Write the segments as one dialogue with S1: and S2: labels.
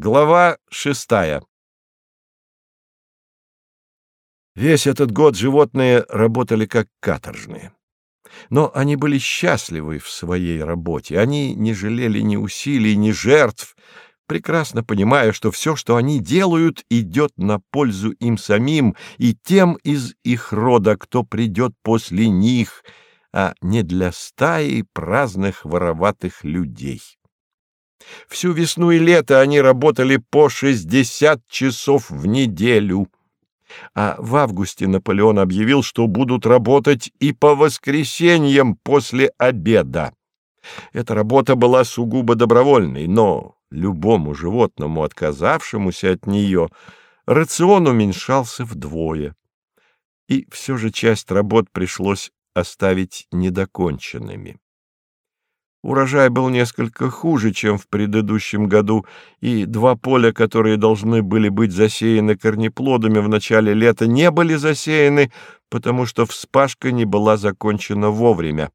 S1: Глава шестая Весь этот год животные работали как каторжные. Но они были счастливы в своей работе, они не жалели ни усилий, ни жертв, прекрасно понимая, что все, что они делают, идет на пользу им самим и тем из их рода, кто придет после них, а не для стаи праздных вороватых людей. Всю весну и лето они работали по 60 часов в неделю. А в августе Наполеон объявил, что будут работать и по воскресеньям после обеда. Эта работа была сугубо добровольной, но любому животному, отказавшемуся от нее, рацион уменьшался вдвое. И все же часть работ пришлось оставить недоконченными. Урожай был несколько хуже, чем в предыдущем году, и два поля, которые должны были быть засеяны корнеплодами в начале лета, не были засеяны, потому что вспашка не была закончена вовремя.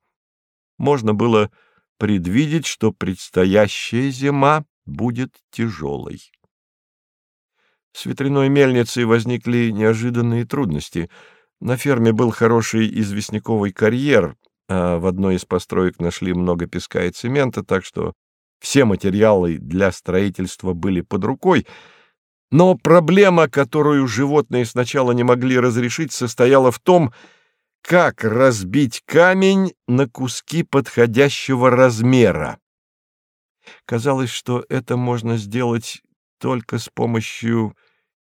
S1: Можно было предвидеть, что предстоящая зима будет тяжелой. С ветряной мельницей возникли неожиданные трудности. На ферме был хороший известняковый карьер, а в одной из построек нашли много песка и цемента, так что все материалы для строительства были под рукой, но проблема, которую животные сначала не могли разрешить, состояла в том, как разбить камень на куски подходящего размера. Казалось, что это можно сделать только с помощью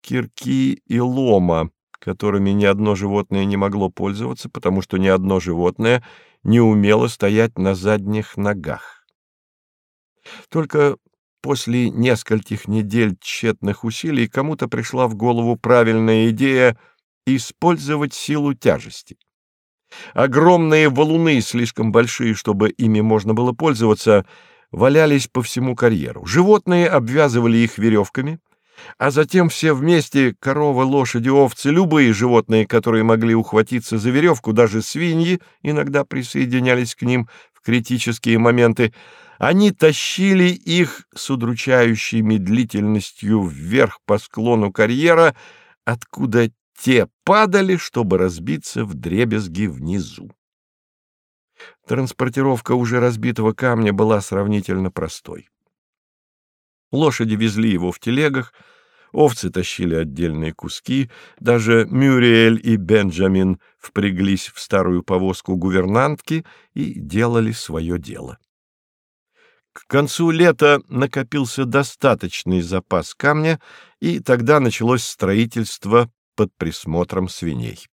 S1: кирки и лома, которыми ни одно животное не могло пользоваться, потому что ни одно животное не умело стоять на задних ногах. Только после нескольких недель тщетных усилий кому-то пришла в голову правильная идея использовать силу тяжести. Огромные валуны, слишком большие, чтобы ими можно было пользоваться, валялись по всему карьеру. Животные обвязывали их веревками — а затем все вместе, коровы, лошади, овцы, любые животные, которые могли ухватиться за веревку, даже свиньи иногда присоединялись к ним в критические моменты, они тащили их с удручающей медлительностью вверх по склону карьера, откуда те падали, чтобы разбиться в дребезги внизу. Транспортировка уже разбитого камня была сравнительно простой. Лошади везли его в телегах, овцы тащили отдельные куски, даже Мюриэль и Бенджамин впряглись в старую повозку гувернантки и делали свое дело. К концу лета накопился достаточный запас камня, и тогда началось строительство под присмотром свиней.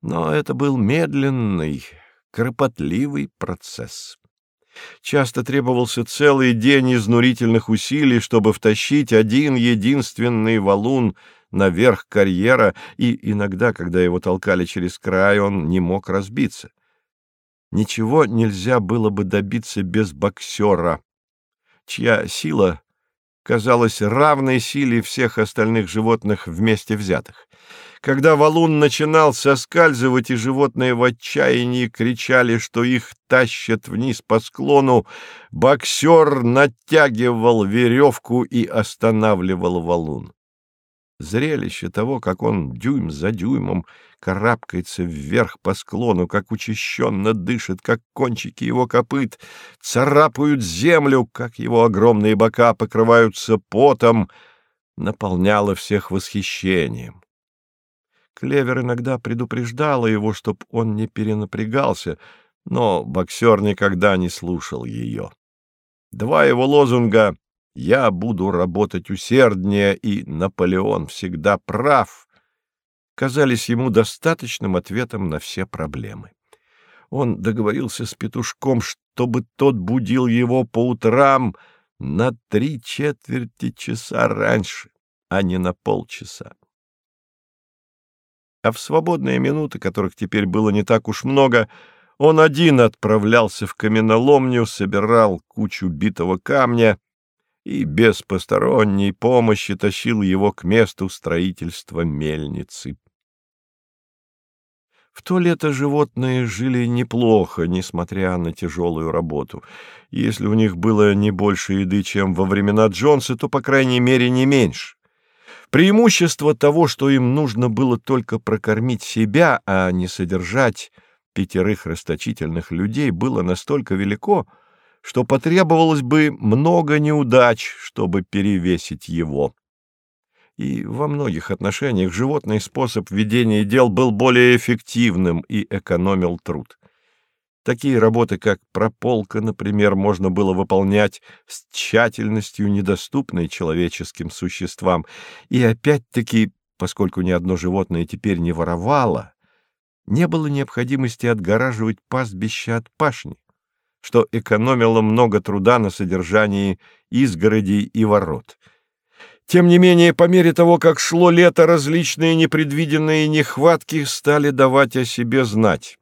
S1: Но это был медленный, кропотливый процесс. Часто требовался целый день изнурительных усилий, чтобы втащить один единственный валун наверх карьера, и иногда, когда его толкали через край, он не мог разбиться. Ничего нельзя было бы добиться без боксера, чья сила казалась равной силе всех остальных животных вместе взятых. Когда валун начинал соскальзывать, и животные в отчаянии кричали, что их тащат вниз по склону, боксер натягивал веревку и останавливал валун. Зрелище того, как он дюйм за дюймом карабкается вверх по склону, как учащенно дышит, как кончики его копыт царапают землю, как его огромные бока покрываются потом, наполняло всех восхищением. Клевер иногда предупреждала его, чтоб он не перенапрягался, но боксер никогда не слушал ее. Два его лозунга «Я буду работать усерднее» и «Наполеон всегда прав» казались ему достаточным ответом на все проблемы. Он договорился с петушком, чтобы тот будил его по утрам на три четверти часа раньше, а не на полчаса а в свободные минуты, которых теперь было не так уж много, он один отправлялся в каменоломню, собирал кучу битого камня и без посторонней помощи тащил его к месту строительства мельницы. В то лето животные жили неплохо, несмотря на тяжелую работу. Если у них было не больше еды, чем во времена Джонса, то, по крайней мере, не меньше. Преимущество того, что им нужно было только прокормить себя, а не содержать пятерых расточительных людей, было настолько велико, что потребовалось бы много неудач, чтобы перевесить его. И во многих отношениях животный способ ведения дел был более эффективным и экономил труд. Такие работы, как прополка, например, можно было выполнять с тщательностью, недоступной человеческим существам. И опять-таки, поскольку ни одно животное теперь не воровало, не было необходимости отгораживать пастбища от пашни, что экономило много труда на содержании изгородей и ворот. Тем не менее, по мере того, как шло лето, различные непредвиденные нехватки стали давать о себе знать.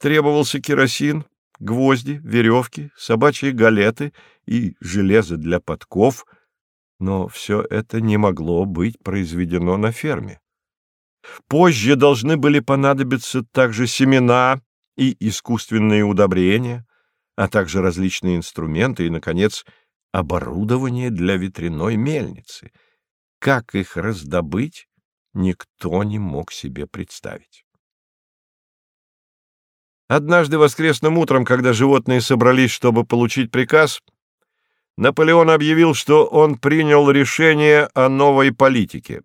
S1: Требовался керосин, гвозди, веревки, собачьи галеты и железо для подков, но все это не могло быть произведено на ферме. Позже должны были понадобиться также семена и искусственные удобрения, а также различные инструменты и, наконец, оборудование для ветряной мельницы. Как их раздобыть, никто не мог себе представить. Однажды воскресным утром, когда животные собрались, чтобы получить приказ, Наполеон объявил, что он принял решение о новой политике.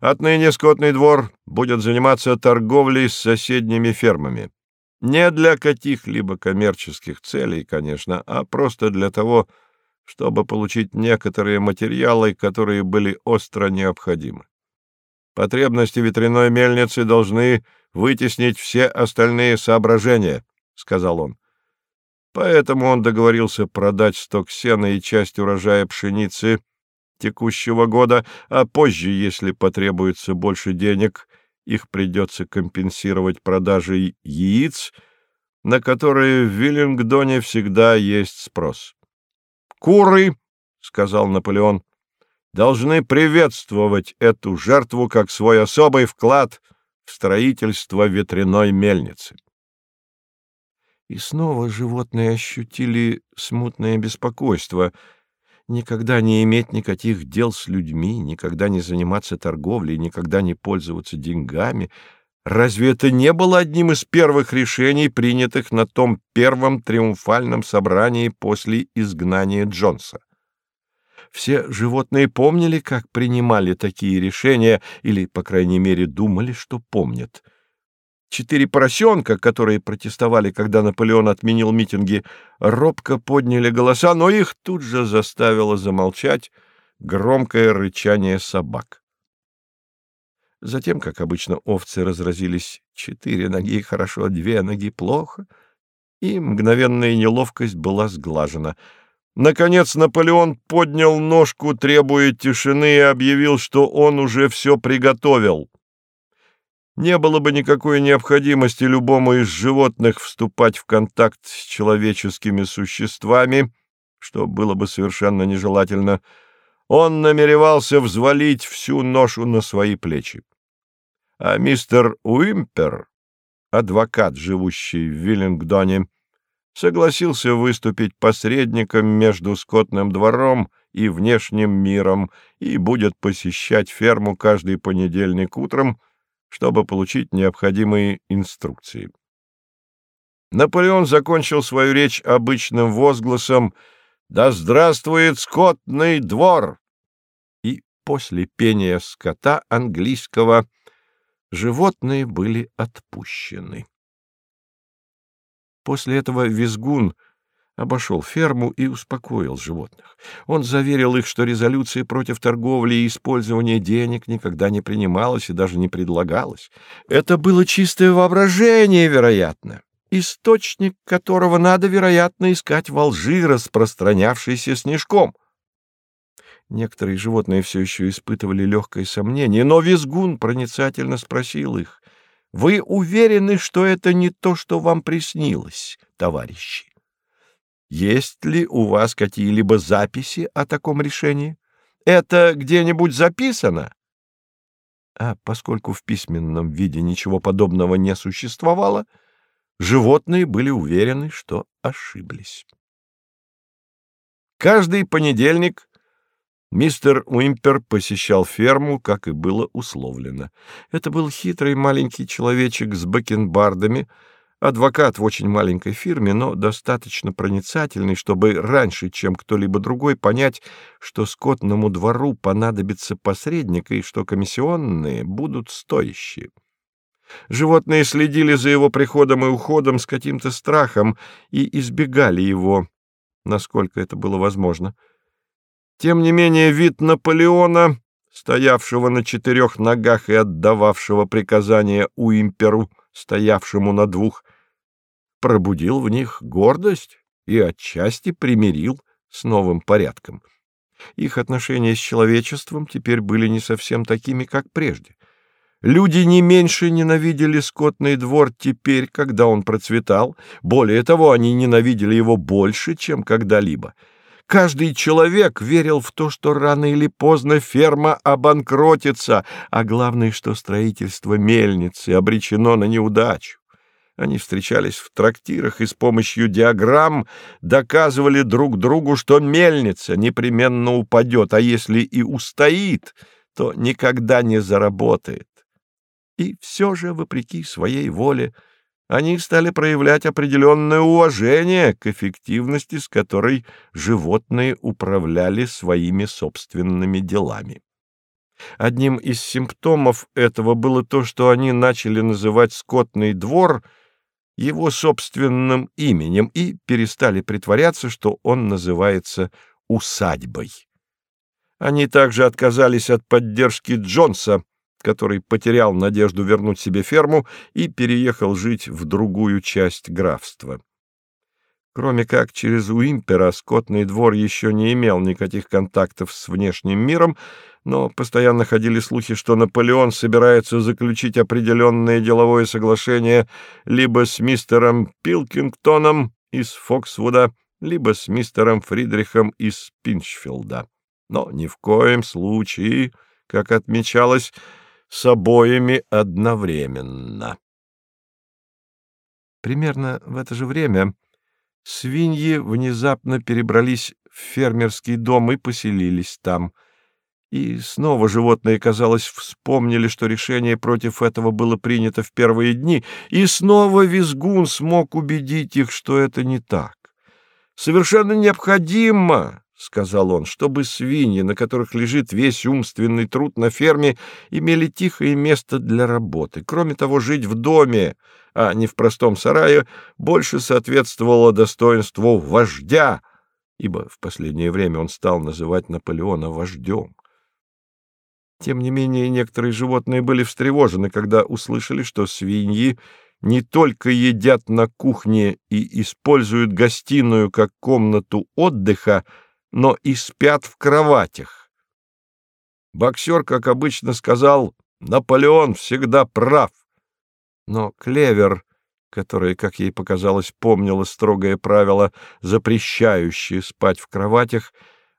S1: Отныне скотный двор будет заниматься торговлей с соседними фермами. Не для каких-либо коммерческих целей, конечно, а просто для того, чтобы получить некоторые материалы, которые были остро необходимы. Потребности ветряной мельницы должны вытеснить все остальные соображения, — сказал он. Поэтому он договорился продать сток сена и часть урожая пшеницы текущего года, а позже, если потребуется больше денег, их придется компенсировать продажей яиц, на которые в Виллингдоне всегда есть спрос. «Куры», — сказал Наполеон, — «должны приветствовать эту жертву как свой особый вклад — строительство ветряной мельницы. И снова животные ощутили смутное беспокойство. Никогда не иметь никаких дел с людьми, никогда не заниматься торговлей, никогда не пользоваться деньгами. Разве это не было одним из первых решений, принятых на том первом триумфальном собрании после изгнания Джонса? Все животные помнили, как принимали такие решения, или, по крайней мере, думали, что помнят. Четыре поросенка, которые протестовали, когда Наполеон отменил митинги, робко подняли голоса, но их тут же заставило замолчать громкое рычание собак. Затем, как обычно, овцы разразились четыре ноги хорошо, две ноги плохо, и мгновенная неловкость была сглажена — Наконец Наполеон поднял ножку, требуя тишины, и объявил, что он уже все приготовил. Не было бы никакой необходимости любому из животных вступать в контакт с человеческими существами, что было бы совершенно нежелательно. Он намеревался взвалить всю ношу на свои плечи. А мистер Уимпер, адвокат, живущий в Виллингдоне, согласился выступить посредником между скотным двором и внешним миром и будет посещать ферму каждый понедельник утром, чтобы получить необходимые инструкции. Наполеон закончил свою речь обычным возгласом «Да здравствует скотный двор!» И после пения скота английского животные были отпущены. После этого Визгун обошел ферму и успокоил животных. Он заверил их, что резолюция против торговли и использования денег никогда не принималась и даже не предлагалась. Это было чистое воображение, вероятно, источник которого надо, вероятно, искать во лжи, распространявшейся снежком. Некоторые животные все еще испытывали легкое сомнение, но Визгун проницательно спросил их — вы уверены, что это не то, что вам приснилось, товарищи? Есть ли у вас какие-либо записи о таком решении? Это где-нибудь записано? А поскольку в письменном виде ничего подобного не существовало, животные были уверены, что ошиблись. Каждый понедельник мистер Уимпер посещал ферму, как и было условлено. Это был хитрый маленький человечек с бакенбардами, Адвокат в очень маленькой фирме, но достаточно проницательный, чтобы раньше, чем кто-либо другой, понять, что скотному двору понадобится посредник и что комиссионные будут стоящие. Животные следили за его приходом и уходом с каким-то страхом и избегали его, насколько это было возможно. Тем не менее, вид Наполеона, стоявшего на четырех ногах и отдававшего приказания Уимперу, стоявшему на двух, пробудил в них гордость и отчасти примирил с новым порядком. Их отношения с человечеством теперь были не совсем такими, как прежде. Люди не меньше ненавидели скотный двор теперь, когда он процветал, более того, они ненавидели его больше, чем когда-либо. Каждый человек верил в то, что рано или поздно ферма обанкротится, а главное, что строительство мельницы обречено на неудачу. Они встречались в трактирах и с помощью диаграмм доказывали друг другу, что мельница непременно упадет, а если и устоит, то никогда не заработает. И все же, вопреки своей воле, они стали проявлять определенное уважение к эффективности, с которой животные управляли своими собственными делами. Одним из симптомов этого было то, что они начали называть скотный двор — его собственным именем и перестали притворяться, что он называется усадьбой. Они также отказались от поддержки Джонса, который потерял надежду вернуть себе ферму и переехал жить в другую часть графства. Кроме как через Уимпера, скотный двор еще не имел никаких контактов с внешним миром, но постоянно ходили слухи, что Наполеон собирается заключить определенное деловое соглашение либо с мистером Пилкингтоном из Фоксвуда, либо с мистером Фридрихом из Пинчфилда. Но ни в коем случае, как отмечалось, с обоими одновременно. Примерно в это же время свиньи внезапно перебрались в фермерский дом и поселились там. И снова животные, казалось, вспомнили, что решение против этого было принято в первые дни, и снова визгун смог убедить их, что это не так. «Совершенно необходимо», — сказал он, — «чтобы свиньи, на которых лежит весь умственный труд на ферме, имели тихое место для работы. Кроме того, жить в доме а не в простом сарае, больше соответствовало достоинству вождя, ибо в последнее время он стал называть Наполеона вождем. Тем не менее, некоторые животные были встревожены, когда услышали, что свиньи не только едят на кухне и используют гостиную как комнату отдыха, но и спят в кроватях. Боксер, как обычно, сказал, «Наполеон всегда прав». Но Клевер, которая, как ей показалось, помнила строгое правило, запрещающее спать в кроватях,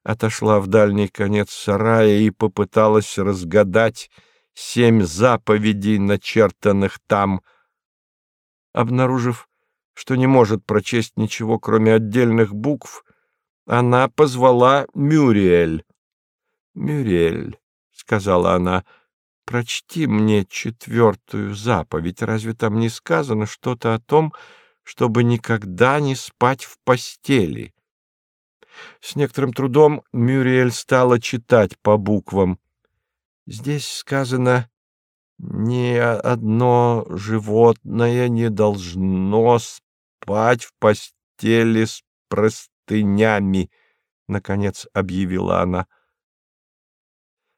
S1: отошла в дальний конец сарая и попыталась разгадать семь заповедей, начертанных там. Обнаружив, что не может прочесть ничего, кроме отдельных букв, она позвала Мюриэль. «Мюриэль», — сказала она, — прочти мне четвертую заповедь. Разве там не сказано что-то о том, чтобы никогда не спать в постели?» С некоторым трудом Мюриэль стала читать по буквам. «Здесь сказано, ни одно животное не должно спать в постели с простынями», — наконец объявила она.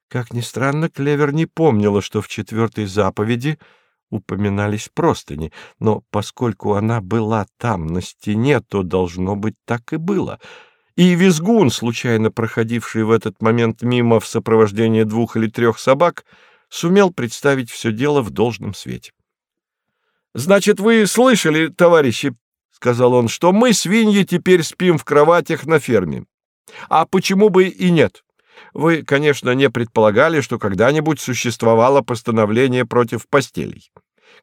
S1: Как ни странно, Клевер не помнила, что в четвертой заповеди упоминались простыни, но поскольку она была там, на стене, то, должно быть, так и было. И Визгун, случайно проходивший в этот момент мимо в сопровождении двух или трех собак, сумел представить все дело в должном свете. «Значит, вы слышали, товарищи, — сказал он, — что мы, свиньи, теперь спим в кроватях на ферме. А почему бы и нет? Вы, конечно, не предполагали, что когда-нибудь существовало постановление против постелей.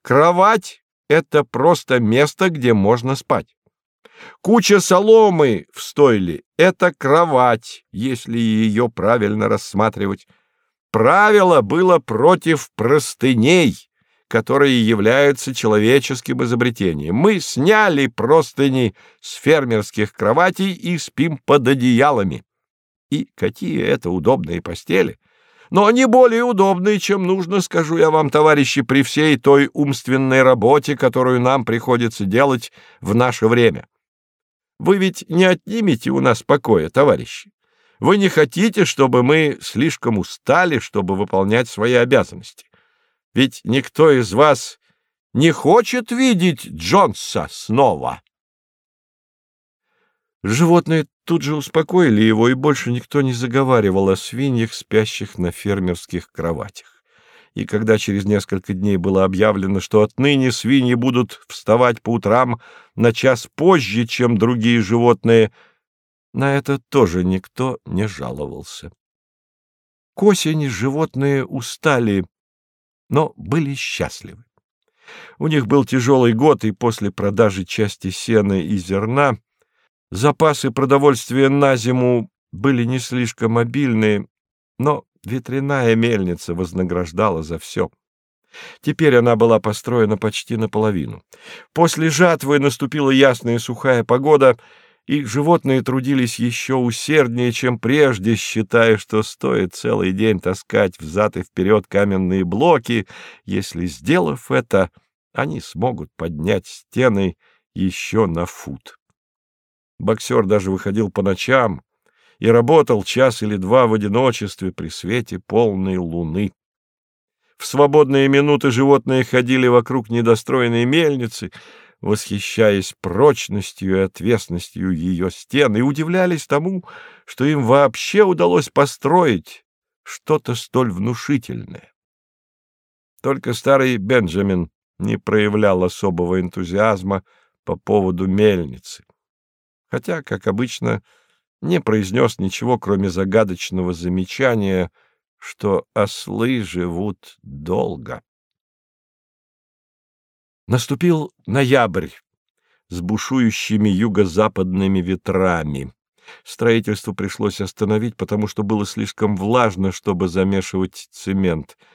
S1: Кровать — это просто место, где можно спать. Куча соломы в стойле — это кровать, если ее правильно рассматривать. Правило было против простыней, которые являются человеческим изобретением. Мы сняли простыни с фермерских кроватей и спим под одеялами. И какие это удобные постели! Но они более удобные, чем нужно, скажу я вам, товарищи, при всей той умственной работе, которую нам приходится делать в наше время. Вы ведь не отнимете у нас покоя, товарищи. Вы не хотите, чтобы мы слишком устали, чтобы выполнять свои обязанности. Ведь никто из вас не хочет видеть Джонса снова. Животные тут же успокоили его, и больше никто не заговаривал о свиньях, спящих на фермерских кроватях. И когда через несколько дней было объявлено, что отныне свиньи будут вставать по утрам на час позже, чем другие животные, на это тоже никто не жаловался. К осени животные устали, но были счастливы. У них был тяжелый год, и после продажи части сена и зерна Запасы продовольствия на зиму были не слишком обильные, но ветряная мельница вознаграждала за все. Теперь она была построена почти наполовину. После жатвы наступила ясная сухая погода, и животные трудились еще усерднее, чем прежде, считая, что стоит целый день таскать взад и вперед каменные блоки, если, сделав это, они смогут поднять стены еще на фут. Боксер даже выходил по ночам и работал час или два в одиночестве при свете полной луны. В свободные минуты животные ходили вокруг недостроенной мельницы, восхищаясь прочностью и отвесностью ее стен, и удивлялись тому, что им вообще удалось построить что-то столь внушительное. Только старый Бенджамин не проявлял особого энтузиазма по поводу мельницы хотя, как обычно, не произнес ничего, кроме загадочного замечания, что ослы живут долго. Наступил ноябрь с бушующими юго-западными ветрами. Строительство пришлось остановить, потому что было слишком влажно, чтобы замешивать цемент —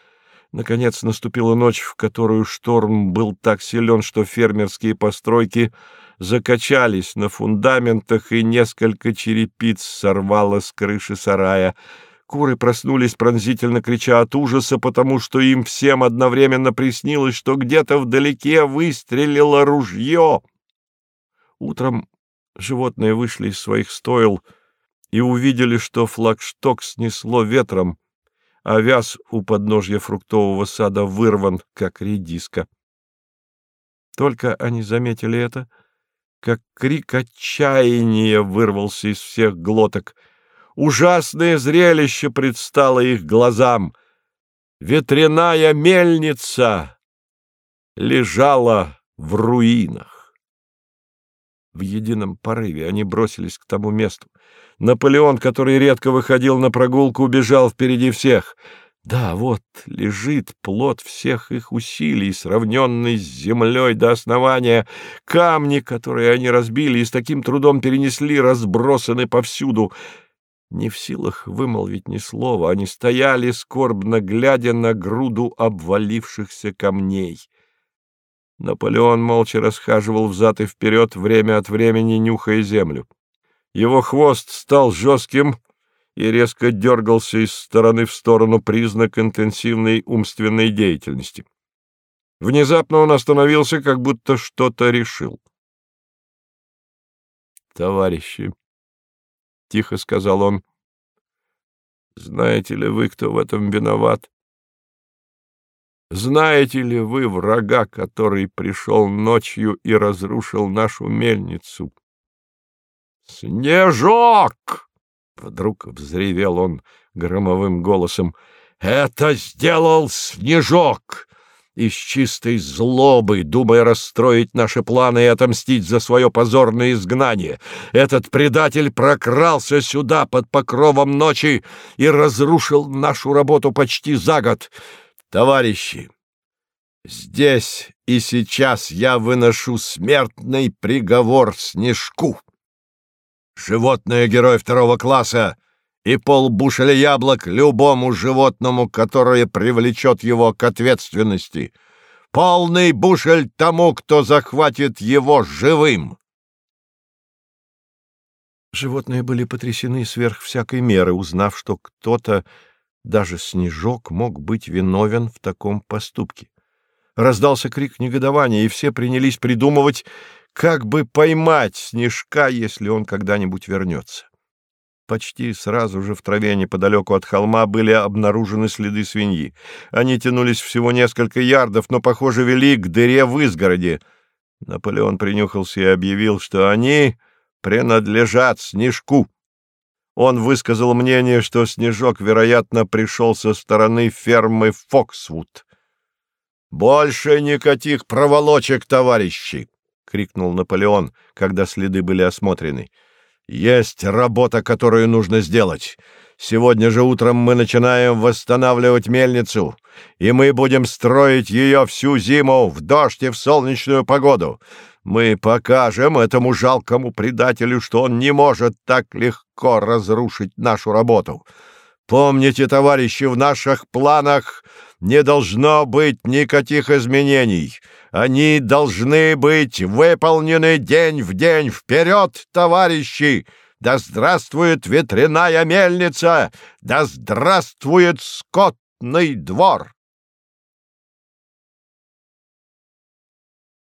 S1: Наконец наступила ночь, в которую шторм был так силен, что фермерские постройки закачались на фундаментах, и несколько черепиц сорвало с крыши сарая. Куры проснулись, пронзительно крича от ужаса, потому что им всем одновременно приснилось, что где-то вдалеке выстрелило ружье. Утром животные вышли из своих стойл и увидели, что флагшток снесло ветром, а вяз у подножья фруктового сада вырван, как редиска. Только они заметили это, как крик отчаяния вырвался из всех глоток. Ужасное зрелище предстало их глазам. Ветряная мельница лежала в руинах. В едином порыве они бросились к тому месту. Наполеон, который редко выходил на прогулку, убежал впереди всех. Да, вот лежит плод всех их усилий, сравненный с землей до основания. Камни, которые они разбили и с таким трудом перенесли, разбросаны повсюду. Не в силах вымолвить ни слова, они стояли, скорбно глядя на груду обвалившихся камней. Наполеон молча расхаживал взад и вперед, время от времени нюхая землю. Его хвост стал жестким и резко дергался из стороны в сторону признак интенсивной умственной деятельности. Внезапно он остановился, как будто что-то решил. «Товарищи», — тихо сказал он, — «знаете ли вы, кто в этом виноват? Знаете ли вы врага, который пришел ночью и разрушил нашу мельницу?» «Снежок!» — вдруг взревел он громовым голосом. «Это сделал Снежок! Из чистой злобы, думая расстроить наши планы и отомстить за свое позорное изгнание. Этот предатель прокрался сюда под покровом ночи и разрушил нашу работу почти за год. Товарищи, здесь и сейчас я выношу смертный приговор Снежку. Животное герой второго класса и полбушеля яблок любому животному, которое привлечет его к ответственности. Полный бушель тому, кто захватит его живым.
S2: Животные были потрясены сверх всякой меры, узнав, что кто-то, даже Снежок, мог быть виновен в таком поступке. Раздался крик негодования, и все принялись придумывать, как бы поймать Снежка, если он когда-нибудь вернется. Почти сразу же в траве неподалеку от холма были обнаружены следы свиньи. Они тянулись всего несколько ярдов, но, похоже, вели к дыре в изгороде. Наполеон принюхался и объявил, что они принадлежат Снежку. Он высказал мнение, что Снежок, вероятно, пришел со стороны фермы Фоксвуд. «Больше никаких проволочек, товарищи!» — крикнул Наполеон, когда следы были осмотрены. Есть работа, которую нужно сделать. Сегодня же утром мы начинаем восстанавливать мельницу, и мы будем строить ее всю зиму в дождь и в солнечную погоду. Мы покажем этому жалкому предателю, что он не может так легко разрушить нашу работу. Помните, товарищи, в наших планах не должно быть никаких изменений. Они должны быть выполнены день в день. Вперед, товарищи! Да здравствует ветряная мельница! Да здравствует скотный двор!